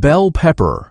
bell pepper.